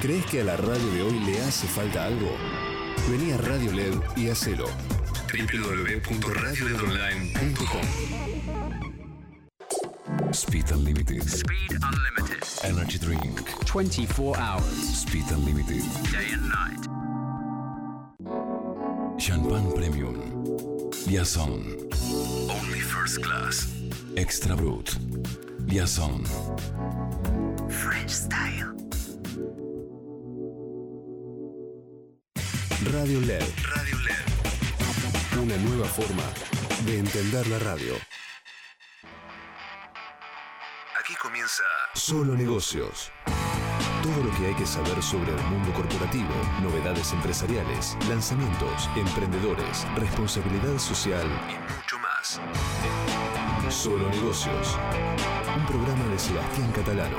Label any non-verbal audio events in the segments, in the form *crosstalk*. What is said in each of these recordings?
¿Crees que a la radio de hoy le hace falta algo? Vení a Radio LED y hacelo. www.radioledonline.com Speed Unlimited. Speed Unlimited. Energy Drink. 24 hours, Speed Unlimited. day and night. Champagne Premium. Liaison. Only First Class. Extra Brut. Liaison. French style. Radio LED. Radio LED. Una nueva forma de entender la radio. Aquí comienza Solo Negocios. Todo lo que hay que saber sobre el mundo corporativo, novedades empresariales, lanzamientos, emprendedores, responsabilidad social y mucho más. Solo Negocios. Un programa de Sebastián Catalano.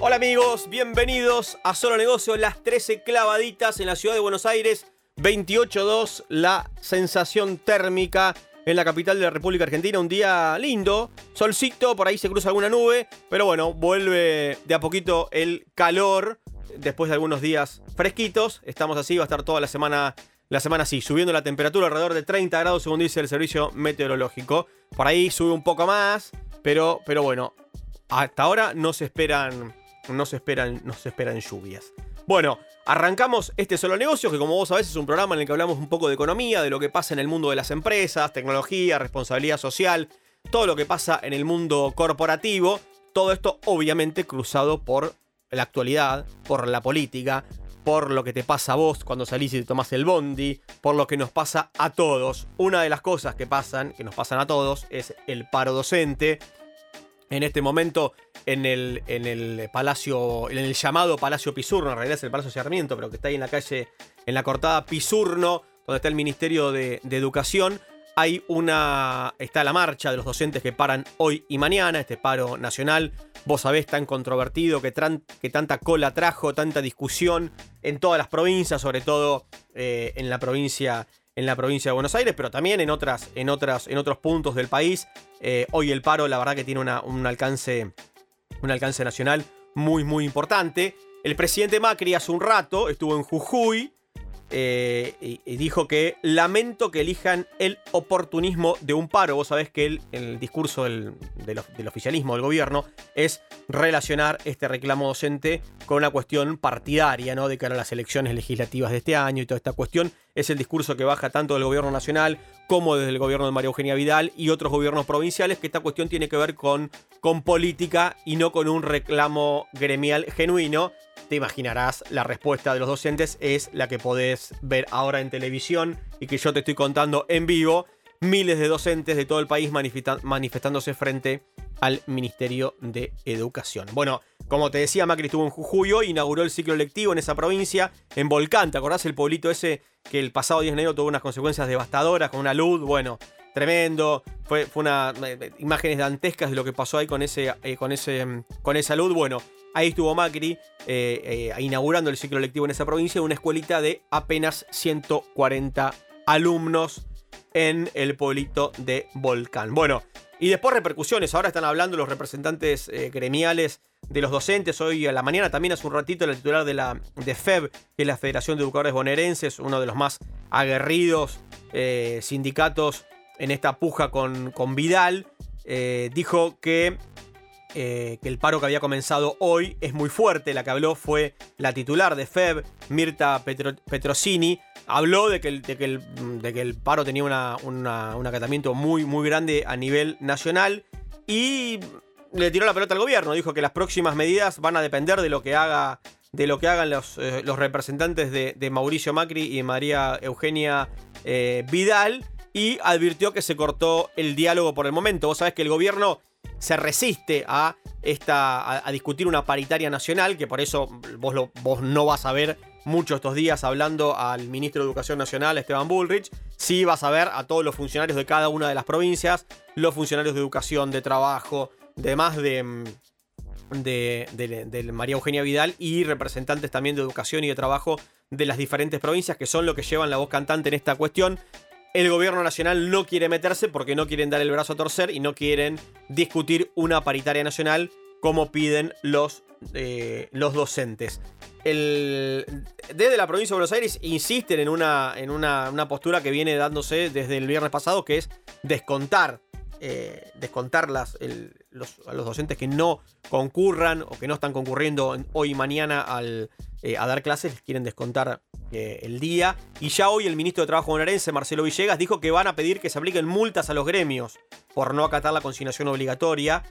Hola amigos, bienvenidos a Solo Negocios, las 13 clavaditas en la ciudad de Buenos Aires, 28.2, la sensación térmica en la capital de la República Argentina, un día lindo, solcito, por ahí se cruza alguna nube, pero bueno, vuelve de a poquito el calor después de algunos días fresquitos, estamos así, va a estar toda la semana, la semana así, subiendo la temperatura alrededor de 30 grados según dice el servicio meteorológico, por ahí sube un poco más, pero, pero bueno, hasta ahora no se esperan no se esperan, no se esperan lluvias. Bueno, arrancamos este solo negocio, que como vos sabés es un programa en el que hablamos un poco de economía, de lo que pasa en el mundo de las empresas, tecnología, responsabilidad social, todo lo que pasa en el mundo corporativo. Todo esto obviamente cruzado por la actualidad, por la política, por lo que te pasa a vos cuando salís y te tomás el bondi, por lo que nos pasa a todos. Una de las cosas que pasan, que nos pasan a todos, es el paro docente. En este momento, en el, en el Palacio, en el llamado Palacio Pisurno, en realidad es el Palacio Sarmiento, pero que está ahí en la calle, en la cortada Pisurno, donde está el Ministerio de, de Educación, hay una. Está la marcha de los docentes que paran hoy y mañana, este paro nacional. Vos sabés, tan controvertido, que, tran- que tanta cola trajo, tanta discusión en todas las provincias, sobre todo eh, en la provincia. En la provincia de Buenos Aires, pero también en, otras, en, otras, en otros puntos del país. Eh, hoy el paro, la verdad que tiene un, alcance, un alcance nacional muy, muy importante. El presidente Macri hace un rato estuvo en Jujuy eh, y, dijo que lamento que elijan el oportunismo de un paro. Vos sabés que el, el discurso del, del del oficialismo del gobierno es relacionar este reclamo docente con una cuestión partidaria, ¿no? De cara a las elecciones legislativas de este año y toda esta cuestión. Es el discurso que baja tanto del gobierno nacional como desde el gobierno de María Eugenia Vidal y otros gobiernos provinciales, que esta cuestión tiene que ver con, con política y no con un reclamo gremial genuino. Te imaginarás, la respuesta de los docentes es la que podés ver ahora en televisión y que yo te estoy contando en vivo. Miles de docentes de todo el país manifestándose frente al Ministerio de Educación. Bueno, como te decía, Macri estuvo en Jujuy inauguró el ciclo lectivo en esa provincia, en Volcán. ¿Te acordás el pueblito ese que el pasado 10 de enero tuvo unas consecuencias devastadoras con una luz? Bueno, tremendo. Fue, fue una eh, imágenes dantescas de lo que pasó ahí con ese, eh, con ese, con esa luz. Bueno, ahí estuvo Macri eh, eh, inaugurando el ciclo lectivo en esa provincia, una escuelita de apenas 140 alumnos en el pueblito de Volcán. Bueno, y después repercusiones. Ahora están hablando los representantes eh, gremiales de los docentes. Hoy a la mañana también hace un ratito la titular de la de FEB, que es la Federación de Educadores Bonaerenses, uno de los más aguerridos sindicatos en esta puja con, con Vidal, dijo que, eh, que el paro que había comenzado hoy es muy fuerte. La que habló fue la titular de FEB, Mirta Petro- Petrosini. Habló de que el, de que el, de que el paro tenía un acatamiento muy, muy grande a nivel nacional y le tiró la pelota al gobierno. Dijo que las próximas medidas van a depender de lo que haga. De lo que hagan los, eh, los representantes de, de Mauricio Macri y María Eugenia eh, Vidal. Y advirtió que se cortó el diálogo por el momento. Vos sabés que el gobierno se resiste a, esta, a, discutir una paritaria nacional, que por eso vos, lo- vos no vas a ver mucho estos días hablando al ministro de Educación Nacional, Esteban Bullrich. Sí vas a ver a todos los funcionarios de cada una de las provincias, los funcionarios de educación, de trabajo, demás de, mm, de, de- de María Eugenia Vidal y representantes también de educación y de trabajo de las diferentes provincias, que son lo que llevan la voz cantante en esta cuestión. El gobierno nacional no quiere meterse porque no quieren dar el brazo a torcer y no quieren discutir una paritaria nacional como piden los, eh, los docentes. El- desde la provincia de Buenos Aires insisten en, una, en una, una postura que viene dándose desde el viernes pasado, que es descontar, eh, descontar las, los- a los docentes que no concurran o que no están concurriendo en- hoy y mañana al, eh, a dar clases, quieren descontar eh, el día. Y ya hoy el ministro de Trabajo bonaerense, Marcelo Villegas, dijo que van a pedir que se apliquen multas a los gremios por no acatar la consignación obligatoria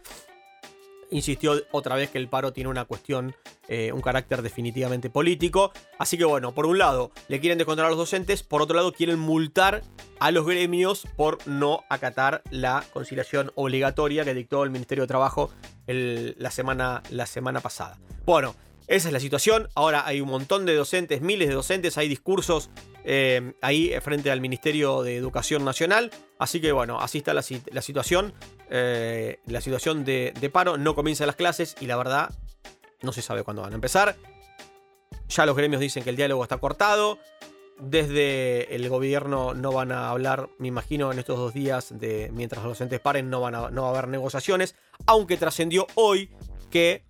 insistió otra vez que el paro tiene una cuestión, eh, un carácter definitivamente político. Así que bueno, por un lado le quieren descontar a los docentes, por otro lado quieren multar a los gremios por no acatar la conciliación obligatoria que dictó el Ministerio de Trabajo la, semana, la semana pasada. Bueno, esa es la situación. Ahora hay un montón de docentes, miles de docentes, hay discursos eh, ahí frente al Ministerio de Educación Nacional. Así que bueno, así está la, si- la situación. Eh, la situación de, de paro. No comienzan las clases y la verdad no se sabe cuándo van a empezar. Ya los gremios dicen que el diálogo está cortado. Desde el gobierno no van a hablar, me imagino, en estos dos días de mientras los docentes paren, no, van a, no va a haber negociaciones. Aunque trascendió hoy que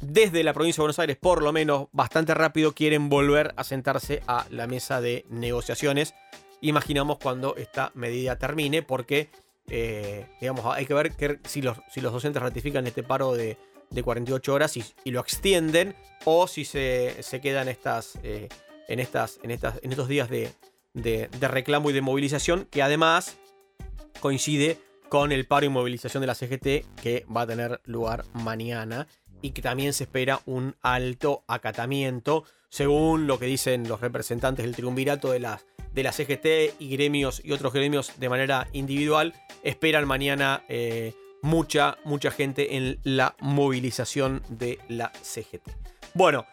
desde la provincia de Buenos Aires, por lo menos bastante rápido, quieren volver a sentarse a la mesa de negociaciones. Imaginamos cuando esta medida termine, porque eh, digamos, hay que ver que- si, los, si los docentes ratifican este paro de, de 48 horas y, lo extienden, o si se, se quedan estas, eh, en, estas, en, estas, en estos días de, de- de reclamo y de movilización, que además coincide con el paro y movilización de la CGT que va a tener lugar mañana y que también se espera un alto acatamiento, según lo que dicen los representantes del triunvirato de las de la CGT y gremios y otros gremios de manera individual, esperan mañana eh, mucha, mucha gente en la movilización de la CGT. Bueno,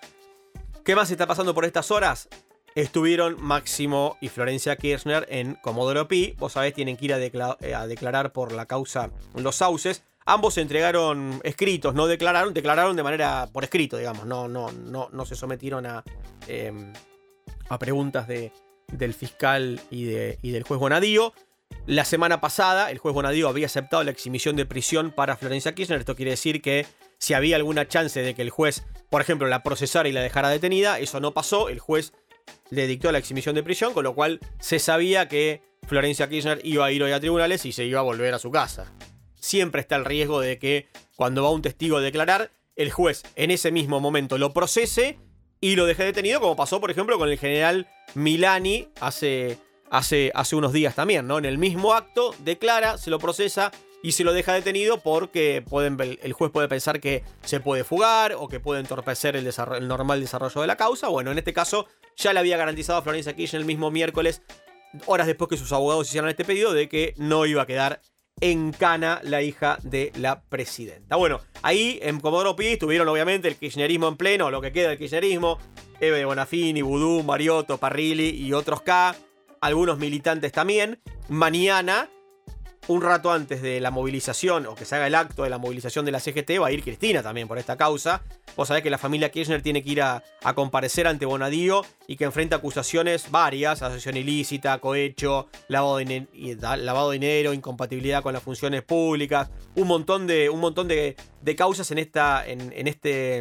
¿qué más está pasando por estas horas? Estuvieron Máximo y Florencia Kirchner en Comodoro Pi. Vos sabés, tienen que ir a, eh, a declarar por la causa Los Sauces. Ambos entregaron escritos, no declararon, declararon de manera por escrito, digamos. No, no, no, no se sometieron a, eh, a preguntas de, del fiscal y, de- y del juez Bonadío. La semana pasada, el juez Bonadío había aceptado la exhibición de prisión para Florencia Kirchner. Esto quiere decir que si había alguna chance de que el juez, por ejemplo, la procesara y la dejara detenida, eso no pasó. El juez le dictó la exhibición de prisión, con lo cual se sabía que Florencia Kirchner iba a ir hoy a tribunales y se iba a volver a su casa. Siempre está el riesgo de que cuando va un testigo a declarar, el juez en ese mismo momento lo procese y lo deje detenido, como pasó, por ejemplo, con el general Milani hace, hace, hace unos días también, ¿no? En el mismo acto declara, se lo procesa y se lo deja detenido porque pueden, el juez puede pensar que se puede fugar o que puede entorpecer el, el normal desarrollo de la causa. Bueno, en este caso ya le había garantizado a Florencia Kirchner el mismo miércoles, horas después que sus abogados hicieran este pedido, de que no iba a quedar en cana la hija de la presidenta. Bueno, ahí en Comodoro Pi tuvieron obviamente el kirchnerismo en pleno, lo que queda del kirchnerismo, Eve Bonafini, Vudú, Mariotto, Parrilli y otros K, algunos militantes también. Mañana, un rato antes de la movilización, o que se haga el acto de la movilización de la CGT, va a ir Cristina también por esta causa. Vos sabés que la familia Kirchner tiene que ir a, comparecer ante Bonadío y que enfrenta acusaciones varias, asociación ilícita, cohecho, lavado de, lavado de dinero, incompatibilidad con las funciones públicas, un montón de, un montón de, causas en, esta, en este,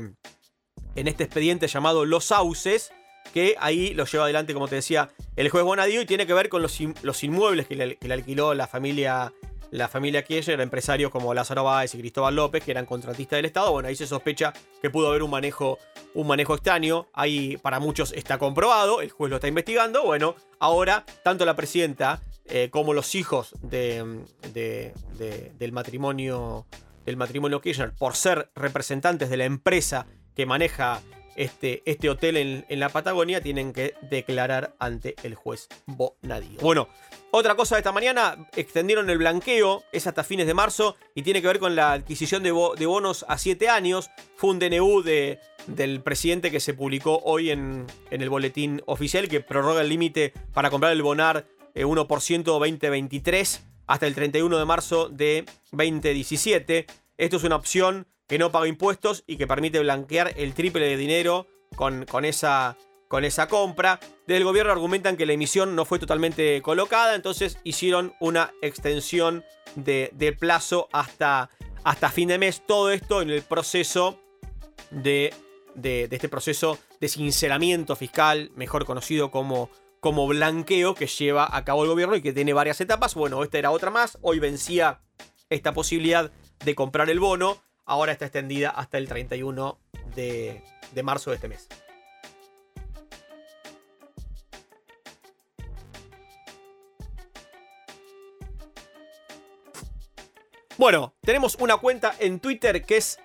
en este expediente llamado Los Sauces, que ahí lo lleva adelante, como te decía, el juez Bonadío y tiene que ver con los, los inmuebles que le, que le alquiló la familia, la familia Kirchner, empresarios como Lázaro Báez y Cristóbal López, que eran contratistas del Estado. Bueno, ahí se sospecha que pudo haber un manejo, un manejo extraño. Ahí para muchos está comprobado, el juez lo está investigando. Bueno, ahora tanto la presidenta eh, como los hijos de, de- de- del matrimonio del matrimonio Kirchner, por ser representantes de la empresa que maneja este, este hotel en, en la Patagonia, tienen que declarar ante el juez Bonadío. Bueno, otra cosa de esta mañana, extendieron el blanqueo, es hasta fines de marzo, y tiene que ver con la adquisición de, bo- de bonos a 7 años. Fue un DNU de, del presidente que se publicó hoy en, en el boletín oficial, que prorroga el límite para comprar el bonar eh, 1% 2023 hasta el 31 de marzo de 2017. Esto es una opción que no paga impuestos y que permite blanquear el triple de dinero con, con esa, con esa compra. Desde el gobierno argumentan que la emisión no fue totalmente colocada, entonces hicieron una extensión de, de plazo hasta, hasta fin de mes. Todo esto en el proceso de, de, este proceso de sinceramiento fiscal, mejor conocido como, como blanqueo, que lleva a cabo el gobierno y que tiene varias etapas. Bueno, esta era otra más. Hoy vencía esta posibilidad de comprar el bono. Ahora está extendida hasta el 31 de, de marzo de este mes. Bueno, tenemos una cuenta en Twitter que es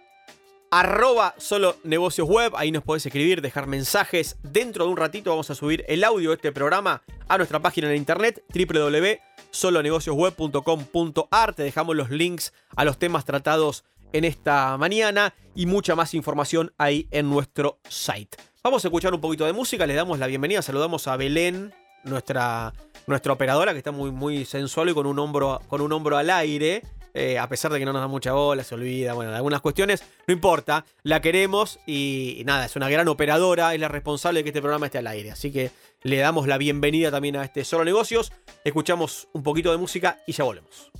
arroba solo negocios web. Ahí nos podés escribir, dejar mensajes. Dentro de un ratito vamos a subir el audio de este programa a nuestra página en internet www.solonegociosweb.com.ar. Te dejamos los links a los temas tratados en esta mañana y mucha más información ahí en nuestro site. Vamos a escuchar un poquito de música, le damos la bienvenida, saludamos a Belén, nuestra, nuestra operadora que está muy, muy sensual y con un hombro, con un hombro al aire. Eh, a pesar de que no nos da mucha bola, se olvida, bueno, de algunas cuestiones, no importa, la queremos y, y, nada, es una gran operadora, es la responsable de que este programa esté al aire. Así que le damos la bienvenida también a este Solo Negocios, escuchamos un poquito de música y ya volvemos.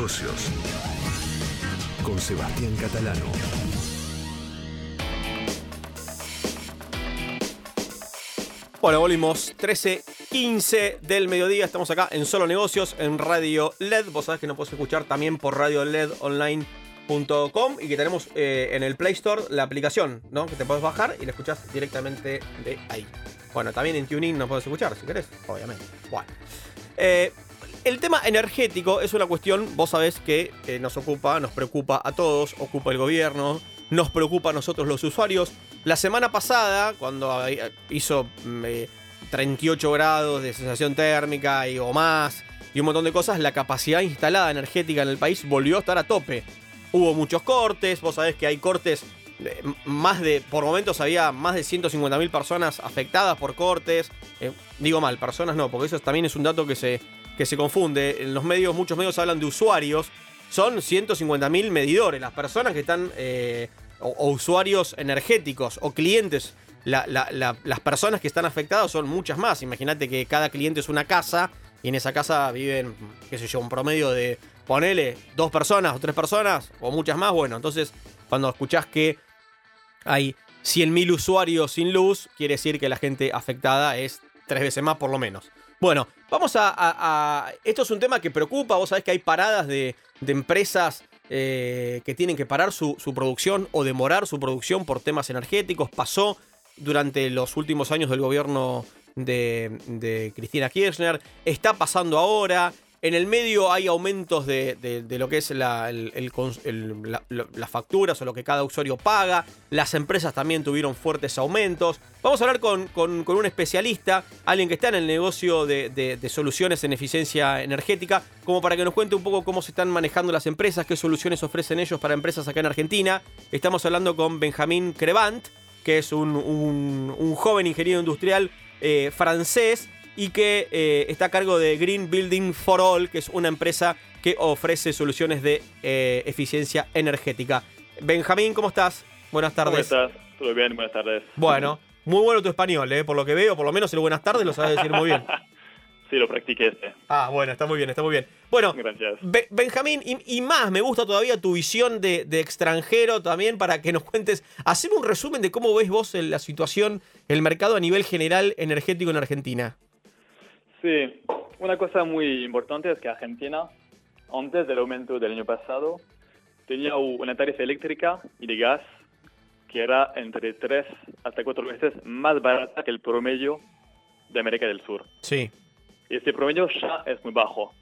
Negocios. Con Sebastián Catalano. Bueno, volvimos 13.15 del mediodía. Estamos acá en Solo Negocios, en Radio LED. Vos sabés que nos podés escuchar también por radioledonline.com y que tenemos eh, en el Play Store la aplicación, ¿no? Que te podés bajar y la escuchás directamente de ahí. Bueno, también en Tuning nos podés escuchar, si querés, obviamente. Bueno. Eh, el tema energético es una cuestión, vos sabés que eh, nos ocupa, nos preocupa a todos, ocupa el gobierno, nos preocupa a nosotros los usuarios. La semana pasada, cuando eh, hizo mm, eh, 38 grados de sensación térmica y, o más, y un montón de cosas, la capacidad instalada energética en el país volvió a estar a tope. Hubo muchos cortes, vos sabés que hay cortes, más de, por momentos había más de 150.000 personas afectadas por cortes. Digo mal, personas no, porque eso también es un dato que se, que se confunde. En los medios, muchos medios hablan de usuarios. Son 150.000 medidores, las personas que están, eh, o, usuarios energéticos, o clientes. La- la- la- las personas que están afectadas son muchas más. Imagínate que cada cliente es una casa y en esa casa viven, qué sé yo, un promedio de, ponele, dos personas o tres personas o muchas más. Bueno, entonces cuando escuchás que hay 100.000 usuarios sin luz, quiere decir que la gente afectada es tres veces más por lo menos. Bueno, vamos a, Esto es un tema que preocupa, vos sabés que hay paradas de, de empresas eh, que tienen que parar su, su producción o demorar su producción por temas energéticos. Pasó durante los últimos años del gobierno de, de Cristina Kirchner, está pasando ahora. En el medio hay aumentos de, de- lo que es la, las facturas o lo que cada usuario paga. Las empresas también tuvieron fuertes aumentos. Vamos a hablar con, con- un especialista, alguien que está en el negocio de, de- soluciones en eficiencia energética, como para que nos cuente un poco cómo se están manejando las empresas, qué soluciones ofrecen ellos para empresas acá en Argentina. Estamos hablando con Benjamín Crevant, que es un, un- un joven ingeniero industrial eh, francés y que eh, está a cargo de Green Building for All, que es una empresa que ofrece soluciones de eh, eficiencia energética. Benjamín, ¿cómo estás? Buenas ¿Cómo tardes. estás? ¿Todo bien? Buenas tardes. Bueno, muy bueno tu español, eh, por lo que veo, por lo menos el buenas tardes lo sabes decir muy bien. *laughs* Sí, lo practiqué este. Ah, bueno, está muy bien, está muy bien. Bueno, Gracias. Be- Benjamín, y, y más, me gusta todavía tu visión de, de extranjero también para que nos cuentes, hacer un resumen de cómo ves vos la situación, el mercado a nivel general energético en Argentina. Sí, una cosa muy importante es que Argentina, antes del aumento del año pasado, tenía una tarifa eléctrica y de gas que era entre 3 hasta 4 veces más barata que el promedio de América del Sur. Sí, Y este promedio ya es muy bajo.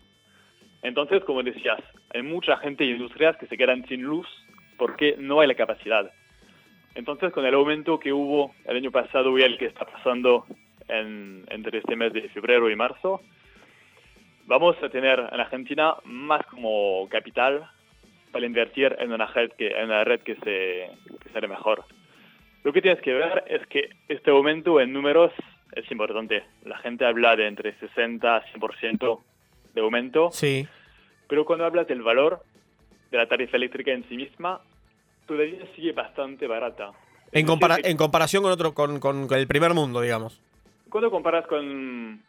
Entonces, como decías, hay mucha gente y industrias que se quedan sin luz porque no hay la capacidad. Entonces, con el aumento que hubo el año pasado y el que está pasando en- entre este mes de febrero y marzo, vamos a tener en Argentina más como capital para invertir en una red que, en una red que se que sale mejor. Lo que tienes que ver es que este aumento en números es importante. La gente habla de entre 60 a 100% de aumento, sí, pero cuando hablas del valor de la tarifa eléctrica en sí misma, todavía sigue bastante barata. en, compara- en comparación con otro, con, con- con el primer mundo, digamos. Cuando comparas con,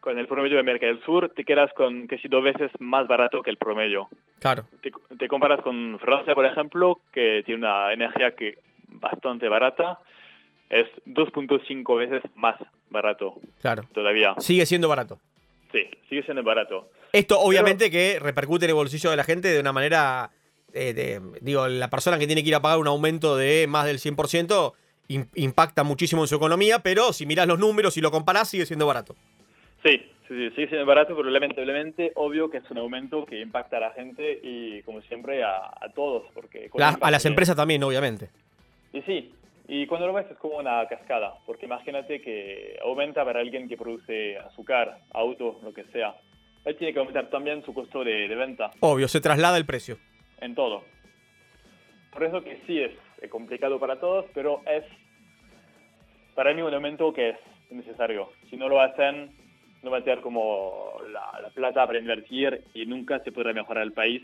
con el promedio de América del Sur, te quedas con casi dos veces más barato que el promedio. Claro, te, te comparas con Francia, por ejemplo, que tiene una energía que bastante barata, es 2.5 veces más barato claro. todavía. Sigue siendo barato. Sí, sigue siendo barato. Esto obviamente que repercute en el bolsillo de la gente de una manera, eh, de- digo, la persona que tiene que ir a pagar un aumento de más del 100% im- impacta muchísimo en su economía, pero si mirás los números y lo comparás sigue siendo barato. Sí, sí, sí, sigue siendo barato, pero lamentablemente obvio que es un aumento que impacta a la gente y como siempre a, a todos. Porque La- a las empresas también, obviamente. Y sí, y cuando lo ves es como una cascada, porque imagínate que aumenta para alguien que produce azúcar, auto, lo que sea. Él tiene que aumentar también su costo de, de venta. Obvio, se traslada el precio. en todo. Por eso que sí es complicado para todos, pero es para mí un aumento que es necesario. Si no lo hacen, no va a tener como la, la plata para invertir y nunca se podrá mejorar el país.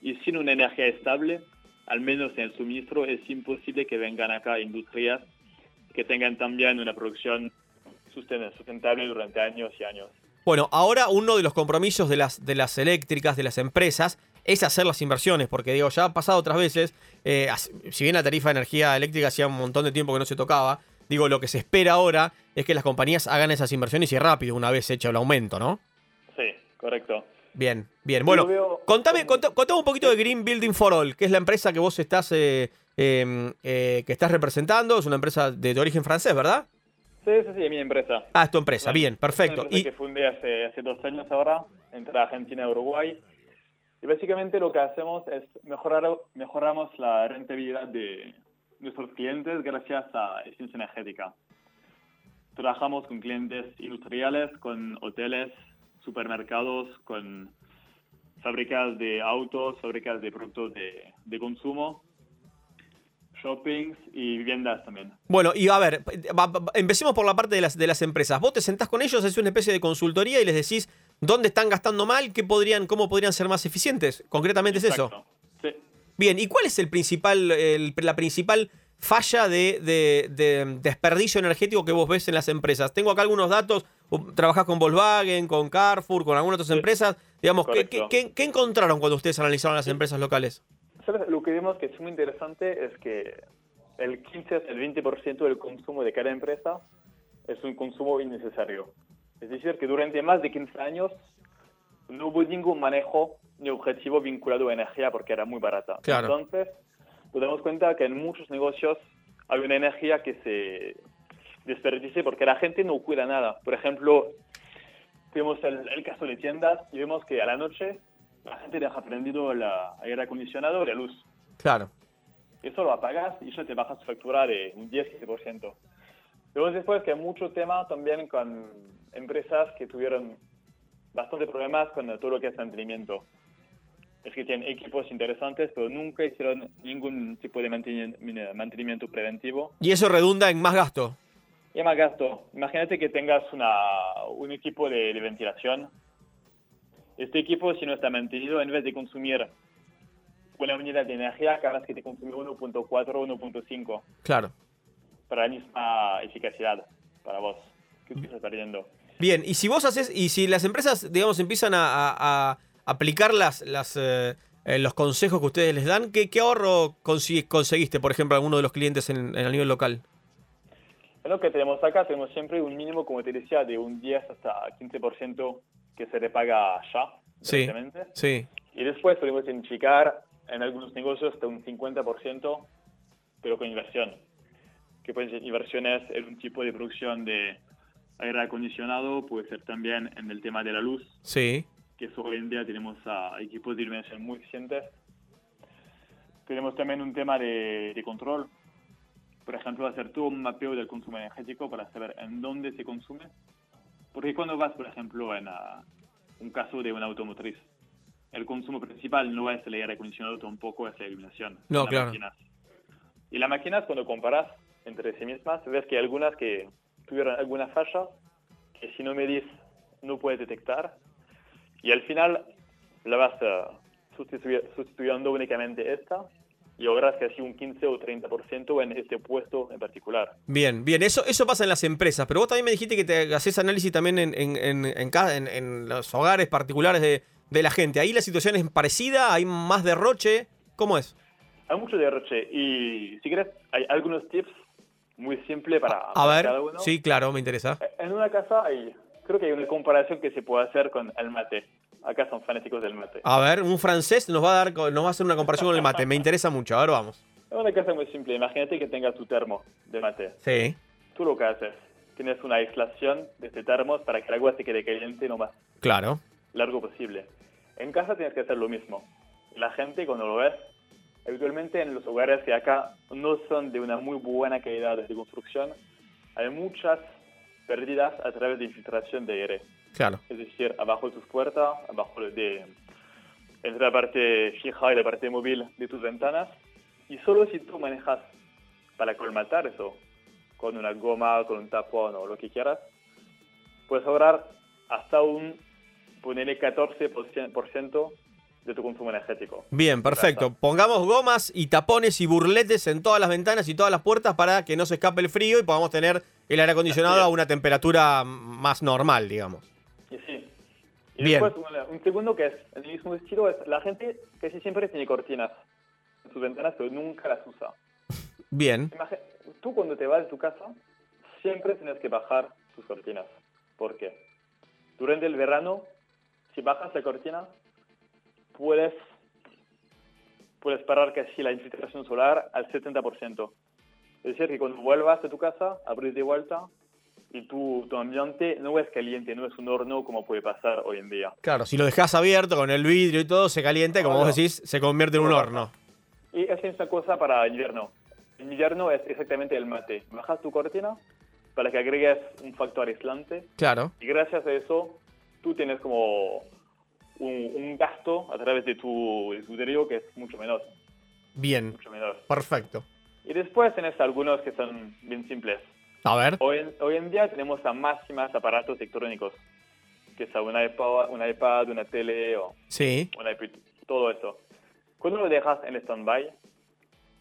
Y sin una energía estable, al menos en el suministro, es imposible que vengan acá industrias que tengan también una producción susten- sustentable durante años y años. Bueno, ahora uno de los compromisos de las, de las eléctricas, de las empresas, es hacer las inversiones, porque digo, ya ha pasado otras veces, eh, si bien la tarifa de energía eléctrica hacía un montón de tiempo que no se tocaba, digo, lo que se espera ahora es que las compañías hagan esas inversiones y rápido, una vez hecho el aumento, ¿no? Sí, correcto. Bien, bien. Bueno, veo- contame, contá- contame un poquito de Green Building for All, que es la empresa que vos estás, eh, eh, eh, que estás representando, es una empresa de, de origen francés, ¿verdad? Sí, sí, sí, es mi empresa. Ah, es tu empresa, bien, perfecto. Es una empresa Y, que fundé hace, hace dos años ahora, entre Argentina y Uruguay. Y básicamente lo que hacemos es mejorar, mejoramos la rentabilidad de nuestros clientes gracias a eficiencia energética. Trabajamos con clientes industriales, con hoteles, supermercados, con fábricas de autos, fábricas de productos de, de consumo, shoppings y viviendas también. Bueno, y a ver, empecemos por la parte de las, de las empresas. Vos te sentás con ellos, es una especie de consultoría y les decís dónde están gastando mal, qué podrían, cómo podrían ser más eficientes. Concretamente es eso. Sí. Bien, ¿y cuál es el principal, el- la principal falla de, de- de desperdicio energético que vos ves en las empresas? Tengo acá algunos datos. Trabajás con Volkswagen, con Carrefour, con algunas otras Sí. empresas. Digamos, ¿qué, encontraron cuando ustedes analizaron las empresas locales? ¿Sabes? Lo que vemos que es muy interesante es que el 15 hasta el 20% del consumo de cada empresa es un consumo innecesario. Es decir, que durante más de 15 años no hubo ningún manejo ni objetivo vinculado a energía porque era muy barata. Claro. Entonces, nos damos cuenta que en muchos negocios hay una energía que se desperdicia porque la gente no cuida nada. Por ejemplo, tenemos el, el caso de tiendas y vemos que a la noche la gente deja prendido el aire acondicionado y la luz. Claro. Eso lo apagas y eso te baja su factura de un 10-15%. Luego después que hay mucho tema también con empresas que tuvieron bastante problemas con todo lo que es mantenimiento. Es que tienen equipos interesantes, pero nunca hicieron ningún tipo de mantenimiento, preventivo. Y eso redunda en más gasto. Y más gasto. Imagínate que tengas una, un equipo de, de ventilación. Este equipo, si no está mantenido, en vez de consumir una unidad de energía, cada vez que te consume 1.4 o 1.5 Claro. para la misma eficacidad para vos. ¿Qué estás perdiendo? Bien, y si vos haces, y si las empresas, digamos, empiezan a, a- a aplicar las, las, eh, eh, los consejos que ustedes les dan, ¿qué, qué ahorro consi- conseguiste, por ejemplo, a alguno de los clientes en, en el nivel local? Lo que tenemos acá, tenemos siempre un mínimo, como te decía, de un 10 hasta 15% que se le paga ya, Sí. directamente. Sí, Y después podemos identificar en algunos negocios hasta un 50%, pero con inversión. Que pueden ser inversiones en un tipo de producción de aire acondicionado, puede ser también en el tema de la luz, sí, que eso hoy en día tenemos a equipos de iluminación muy eficientes. Tenemos también un tema de, de control. Por ejemplo, hacer todo un mapeo del consumo energético para saber en dónde se consume. Porque cuando vas, por ejemplo, en ah, un caso de una automotriz, el consumo principal no es el aire acondicionado, tampoco es la iluminación. No, claro. máquinas. Y las máquinas, cuando comparas entre sí mismas, ves que hay algunas que tuvieron alguna falla que si no puedes detectar y al final la vas eh, sustituy- sustituyendo únicamente esta y logras casi un 15 o 30% en este puesto en particular. bien, bien, eso, eso pasa en las empresas, pero vos también me dijiste que te haces análisis también en, en, en, en cada- en- en los hogares particulares de, de la gente. ¿Ahí la situación es parecida? ¿Hay más derroche? ¿Cómo es? Hay mucho derroche y si quieres hay algunos tips muy simples para, A para ver, cada uno. sí, claro, me interesa. En una casa hay, creo que hay una comparación que se puede hacer con el mate. Acá son fanáticos del mate. A ver, un francés nos va a dar, nos va a hacer una comparación con el mate. Me interesa mucho. A ver, vamos. Es una casa muy simple. Imagínate que tengas tu termo de mate. Sí, Tú lo que haces, tienes una aislación de este termo para que el agua se quede caliente lo más claro. largo posible. En casa tienes que hacer lo mismo. La gente cuando lo ves, habitualmente en los hogares que acá no son de una muy buena calidad de construcción, hay muchas pérdidas a través de infiltración de aire. Claro. Es decir, abajo de tus puertas, abajo de entre la parte fija y la parte móvil de tus ventanas. Y solo si tú manejas para colmatar eso, con una goma, con un tapón o lo que quieras, puedes ahorrar hasta un, ponele 14% de tu consumo energético. Bien, perfecto. Pongamos gomas y tapones y burletes en todas las ventanas y todas las puertas para que no se escape el frío y podamos tener el aire acondicionado a una temperatura más normal, digamos. Y sí, Y Bien. después un, un segundo que es el mismo estilo es la gente casi siempre tiene cortinas en sus ventanas, pero nunca las usa. Bien. Imagi- tú cuando te vas de tu casa, siempre tienes que bajar tus cortinas. ¿Por qué? Durante el verano, si bajas la cortina, puedes, puedes parar casi la infiltración solar al 70%. Es decir, que cuando vuelvas a tu casa, abres de vuelta y tu, tu ambiente no es caliente, no es un horno como puede pasar hoy en día. Claro, si lo dejas abierto con el vidrio y todo, se calienta y como Claro. vos decís, se convierte en un horno. Y esa es una cosa para invierno. Invierno es exactamente el mate. Bajas tu cortina para que agregues un factor aislante Claro. y gracias a eso tú tienes como un, un gasto a través de tu, de tu que es mucho menor, Bien. mucho menor. Perfecto. Y después tienes algunos que son bien simples. A ver. Hoy en, hoy en día tenemos a más y más aparatos electrónicos, que sea un iPad, un iPad, una tele o Sí. un iPad, todo eso. Cuando lo dejas en stand-by,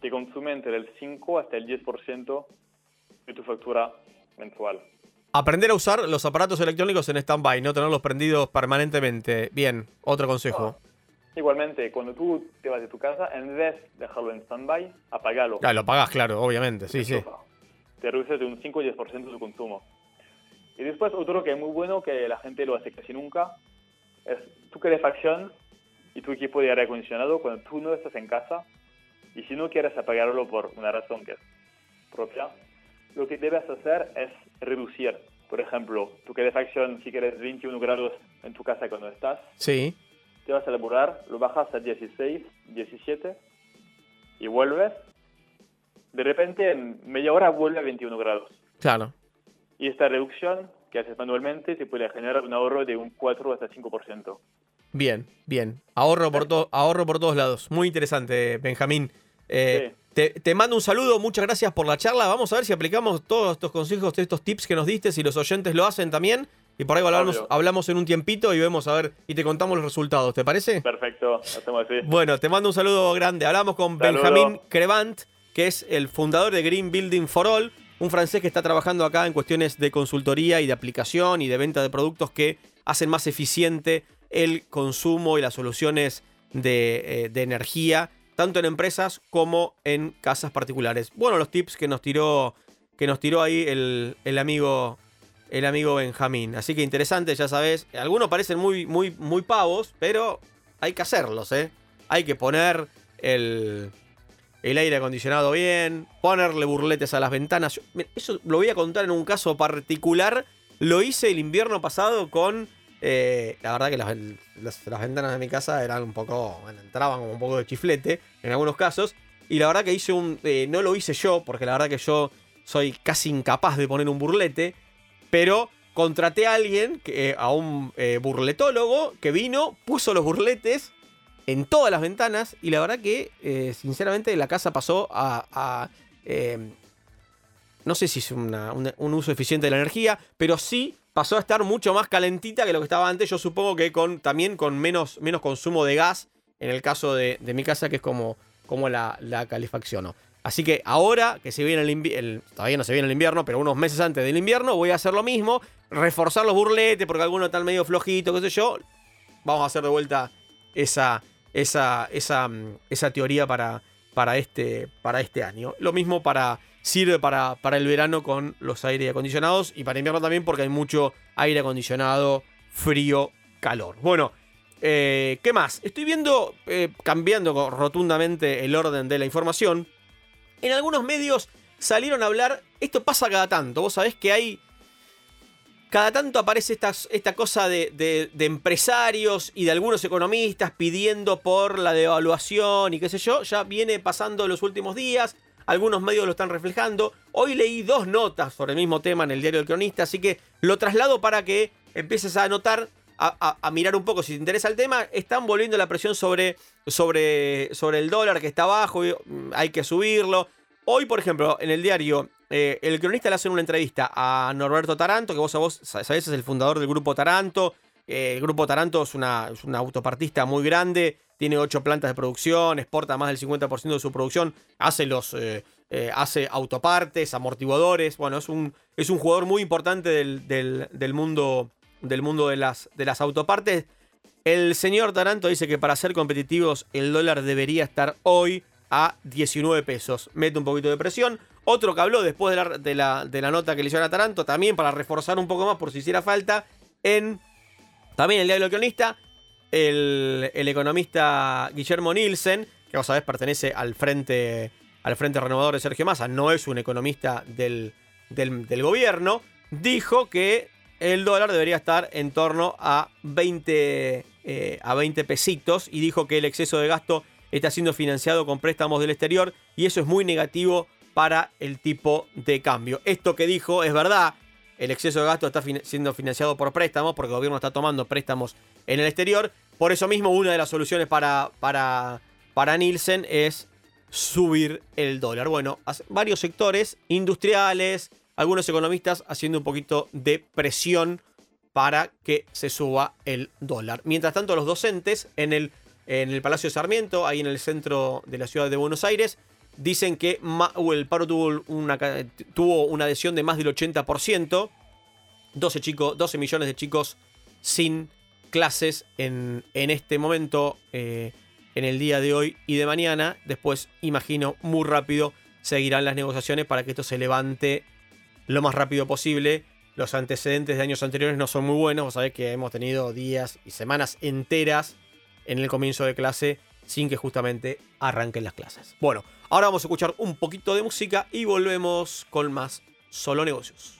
te consume entre el 5 hasta el 10% de tu factura mensual. Aprender a usar los aparatos electrónicos en stand-by, no tenerlos prendidos permanentemente. Bien, otro consejo. Igualmente, cuando tú te vas de tu casa, en vez de dejarlo en stand-by, apagalo. Ah, lo pagás, claro, obviamente. Sí, sí. Te reduces de un 5 o 10% tu consumo. Y después, otro que es muy bueno, que la gente lo hace casi nunca, es tu calefacción y tu equipo de aire acondicionado cuando tú no estás en casa y si no quieres apagarlo por una razón que es propia, lo que debes hacer es reducir. Por ejemplo, tu calefacción, si quieres 21 grados en tu casa cuando estás, Sí. te vas a laburar, lo bajas a 16, 17 y vuelves. De repente, en media hora vuelve a 21 grados. Claro. Y esta reducción que haces manualmente te puede generar un ahorro de un 4 hasta 5%. Bien, bien. Ahorro por, ahorro por todos lados. Muy interesante, Benjamín. Eh, te, te mando un saludo, muchas gracias por la charla. Vamos a ver si aplicamos todos estos consejos, estos tips que nos diste, si los oyentes lo hacen también. Y por ahí hablamos en un tiempito y vemos a ver y te contamos los resultados, ¿te parece? Perfecto, hacemos así. Bueno, te mando un saludo grande. Hablamos con Saludo. Benjamín Crevant, que es el fundador de Green Building for All, un francés que está trabajando acá en cuestiones de consultoría y de aplicación y de venta de productos que hacen más eficiente el consumo y las soluciones de, eh, de energía, tanto en empresas como en casas particulares. Bueno, los tips que nos tiró, que nos tiró ahí el, el amigo el amigo Benjamín. Así que interesante, ya sabes. Algunos parecen muy, muy, muy pavos, pero hay que hacerlos, ¿eh? Hay que poner el, el aire acondicionado bien, ponerle burletes a las ventanas. Yo- eso lo voy a contar en un caso particular. Lo hice el invierno pasado con... eh, la verdad que las, las- ventanas de mi casa eran un poco... bueno, entraban como un poco de chiflete en algunos casos. Y la verdad que hice un... eh, no lo hice yo, porque la verdad que yo soy casi incapaz de poner un burlete. Pero contraté a alguien, eh, a un burletólogo, que vino, puso los burletes en todas las ventanas y la verdad que, sinceramente, la casa pasó a... no sé si es una- un uso eficiente de la energía, pero sí pasó a estar mucho más calentita que lo que estaba antes. Yo supongo que con, también con menos, menos consumo de gas, en el caso de, de mi casa, que es como, como la, la calefacciono. Así que ahora que se viene el invierno, todavía no se viene el invierno, pero unos meses antes del invierno voy a hacer lo mismo, reforzar los burletes porque algunos están medio flojitos, qué sé yo. Vamos a hacer de vuelta esa, esa, esa, mm, esa teoría para, para, este, para este año. Lo mismo para, sirve para, para el verano con los aire acondicionados y para invierno también porque hay mucho aire acondicionado, frío, calor. Bueno, eh, ¿qué más? Estoy viendo, eh, cambiando rotundamente el orden de la información. En algunos medios salieron a hablar, esto pasa cada tanto, vos sabés que hay cada tanto aparece esta, esta cosa de, de- de empresarios y de algunos economistas pidiendo por la devaluación y qué sé yo. Ya viene pasando los últimos días. Algunos medios lo están reflejando. Hoy leí dos notas sobre el mismo tema en el diario El Cronista, así que lo traslado para que empieces a anotar, a, mirar un poco si te interesa el tema. Están volviendo la presión sobre, sobre, sobre el dólar que está bajo, y, mm, hay que subirlo. Hoy, por ejemplo, en el diario, eh, el cronista le hace una entrevista a Norberto Taranto, que vos, a vos sabés es el fundador del grupo Taranto. Eh, el grupo Taranto es una, es una autopartista muy grande, tiene ocho plantas de producción, exporta más del 50% de su producción, hace los eh, eh, hace autopartes, amortiguadores. Bueno, es un, es un jugador muy importante del, del- del mundo del mundo de las, de las autopartes. El señor Taranto dice que para ser competitivos el dólar debería estar hoy a 19 pesos. Mete un poquito de presión. Otro que habló después de la, de la, de la nota que le hicieron a Taranto, también para reforzar un poco más por si hiciera falta, en también el diario Cronista, el, economista Guillermo Nielsen, que vos sabés pertenece al frente, al frente renovador de Sergio Massa, no es un economista del gobierno, dijo que el dólar debería estar en torno a 20, eh, a 20 pesitos y dijo que el exceso de gasto está siendo financiado con préstamos del exterior y eso es muy negativo para el tipo de cambio. Esto que dijo es verdad, el exceso de gasto está siendo financiado por préstamos porque el gobierno está tomando préstamos en el exterior. Por eso mismo una de las soluciones para, para, para Nielsen es subir el dólar. Bueno, varios sectores industriales, algunos economistas haciendo un poquito de presión para que se suba el dólar. Mientras tanto, los docentes en el, en el Palacio de Sarmiento, ahí en el centro de la ciudad de Buenos Aires, dicen que uh, el paro tuvo una, adhesión de más del 80%. 12, chicos, 12 millones de chicos sin clases en, en este momento, eh, en el día de hoy y de mañana. Después, imagino, muy rápido seguirán las negociaciones para que esto se levante lo más rápido posible. Los antecedentes de años anteriores no son muy buenos. Vos sabés que hemos tenido días y semanas enteras en el comienzo de clase sin que justamente arranquen las clases. Bueno, ahora vamos a escuchar un poquito de música y volvemos con más Solo Negocios.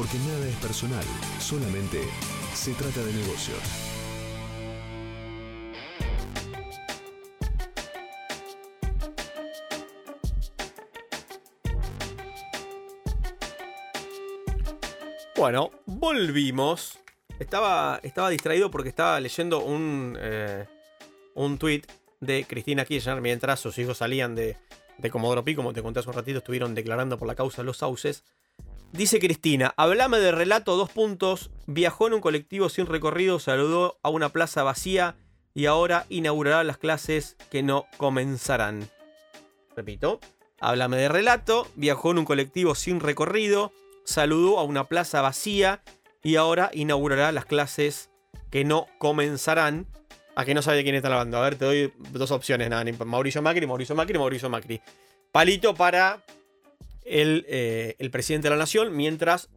Porque nada es personal, solamente se trata de negocios. Bueno, volvimos. Estaba, estaba distraído porque estaba leyendo un, eh, un tweet de Cristina Kirchner mientras sus hijos salían de, de Comodoro Pi, como te conté hace un ratito, estuvieron declarando por la causa los sauces. Dice Cristina, hablame de relato, dos puntos. Viajó en un colectivo sin recorrido, saludó a una plaza vacía y ahora inaugurará las clases que no comenzarán. Repito, háblame de relato, viajó en un colectivo sin recorrido, saludó a una plaza vacía y ahora inaugurará las clases que no comenzarán. A que no sabe quién está hablando. A ver, te doy dos opciones. Nada, Mauricio Macri, Mauricio Macri, Mauricio Macri. Palito para el, eh, el presidente de la nación, mientras,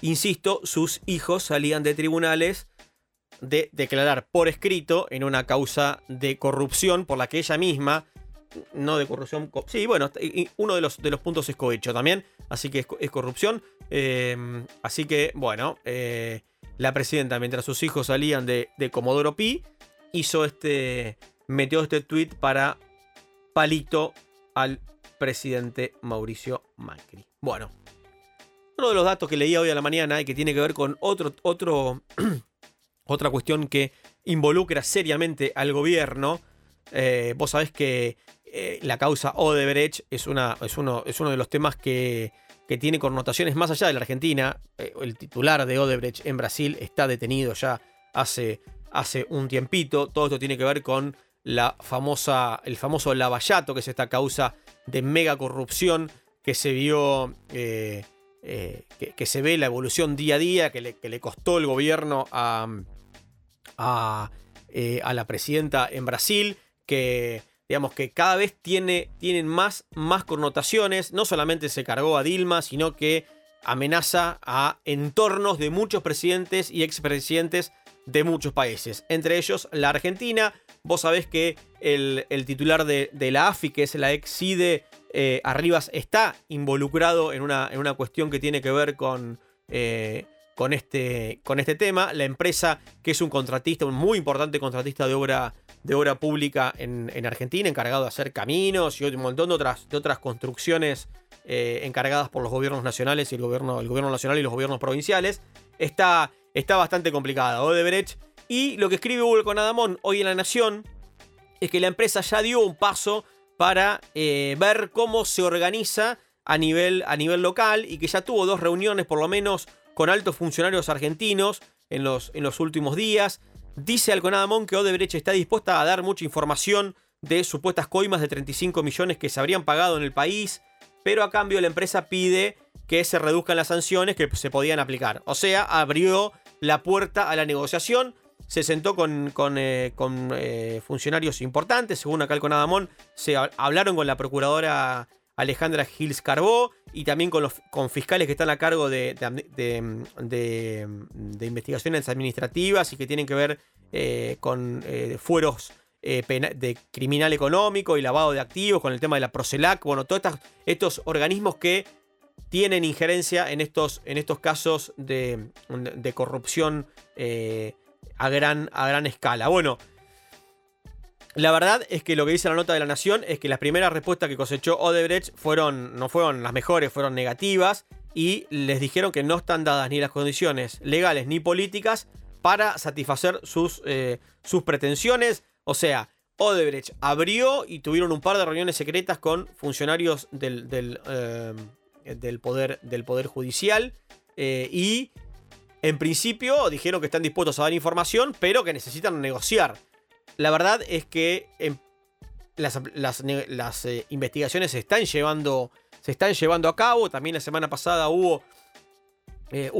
insisto, sus hijos salían de tribunales de declarar por escrito en una causa de corrupción por la que ella misma, no de corrupción, co- sí, bueno, uno de los, de los puntos es cohecho también, así que es, co- es corrupción. eh, así que, bueno, eh, la presidenta, mientras sus hijos salían de, de Comodoro Pi, hizo este, metió este tweet para palito al presidente Mauricio Macri. Bueno, uno de los datos que leía hoy a la mañana y que tiene que ver con otro, otro, *clears throat* otra cuestión que involucra seriamente al gobierno. eh, vos sabés que eh, la causa Odebrecht es, una, es, uno, es uno de los temas que, que tiene connotaciones más allá de la Argentina. Eh, el titular de Odebrecht en Brasil está detenido ya hace, hace un tiempito. Todo esto tiene que ver con la famosa, el famoso lavallato, que es esta causa de mega corrupción que se vio, eh, eh, que, se ve la evolución día a día, que le, que le costó el gobierno a, a, eh, a la presidenta en Brasil, que digamos que cada vez tiene, tienen más, más connotaciones, no solamente se cargó a Dilma, sino que amenaza a entornos de muchos presidentes y expresidentes de muchos países, entre ellos la Argentina. Vos sabés que el, el titular de, de la AFI, que es la ex CIDE, eh, Arribas, está involucrado en una, en una cuestión que tiene que ver con, eh, con, este, con este tema. La empresa, que es un contratista, un muy importante contratista de obra, de obra pública en, en Argentina, encargado de hacer caminos y un montón de otras, de otras construcciones eh, encargadas por los gobiernos nacionales y el gobierno, el gobierno nacional y los gobiernos provinciales, está, está bastante complicada. Odebrecht. Y lo que escribe Hugo Conadamón hoy en La Nación es que la empresa ya dio un paso para eh, ver cómo se organiza a nivel, a nivel local y que ya tuvo dos reuniones por lo menos con altos funcionarios argentinos en los, en los últimos días. Dice Alconadamón que Odebrecht está dispuesta a dar mucha información de supuestas coimas de 35 millones que se habrían pagado en el país, pero a cambio la empresa pide que se reduzcan las sanciones que se podían aplicar. O sea, abrió la puerta a la negociación se sentó con, con, eh, eh, funcionarios importantes, según acá el Conadamón, se ha- hablaron con la procuradora Alejandra Gils Carbó y también con los con fiscales que están a cargo de, de- de- investigaciones administrativas y que tienen que ver eh, con fueros de criminal económico y lavado de activos, con el tema de la Procelac, bueno, todos estas- estos organismos que tienen injerencia en estos, en estos casos de, corrupción a, gran, a gran escala. Bueno, la verdad es que lo que dice la nota de la Nación es que las primeras respuestas que cosechó Odebrecht fueron, no fueron las mejores, fueron negativas y les dijeron que no están dadas ni las condiciones legales ni políticas para satisfacer sus, eh, sus pretensiones. O sea, Odebrecht abrió y tuvieron un par de reuniones secretas con funcionarios del, del, eh, del poder, del poder Judicial eh, y en principio dijeron que están dispuestos a dar información, pero que necesitan negociar. La verdad es que em, las, eh, investigaciones se están, llevando, se están llevando a cabo. También la semana pasada hubo, eh,